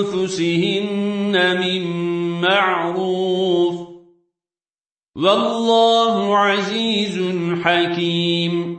أنفسهن من معروف والله عزيز حكيم